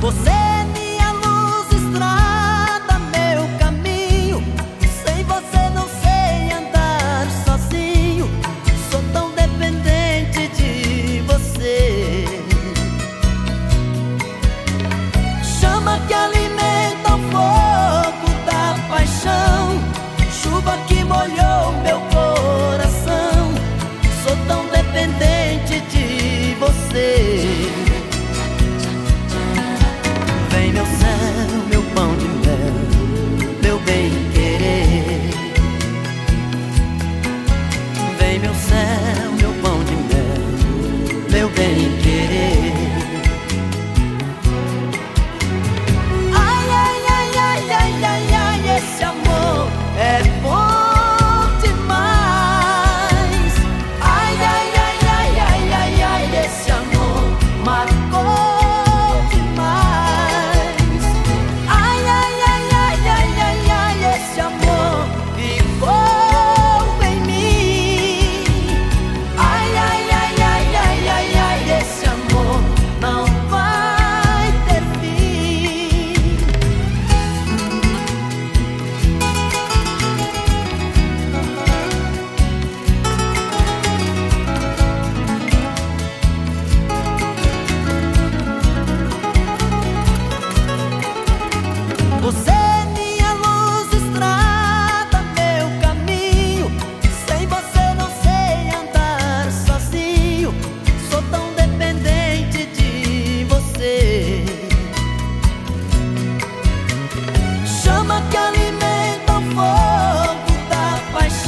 Você meu céu, meu pão de mel, meu bem querer.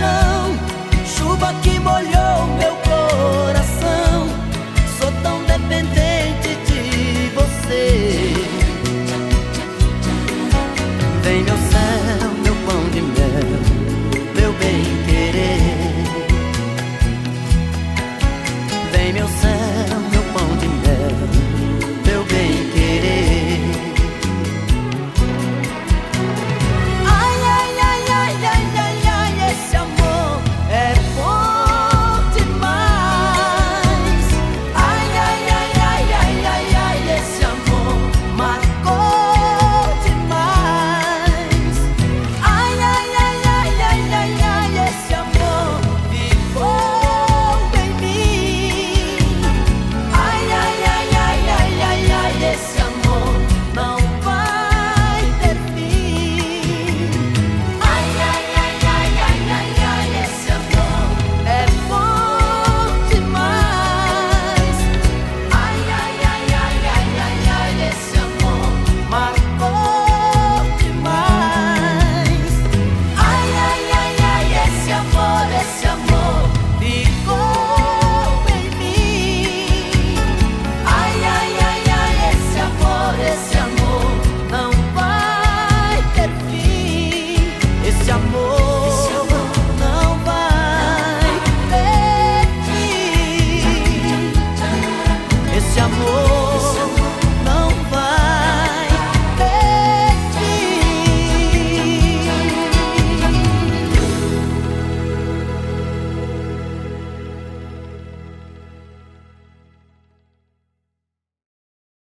show.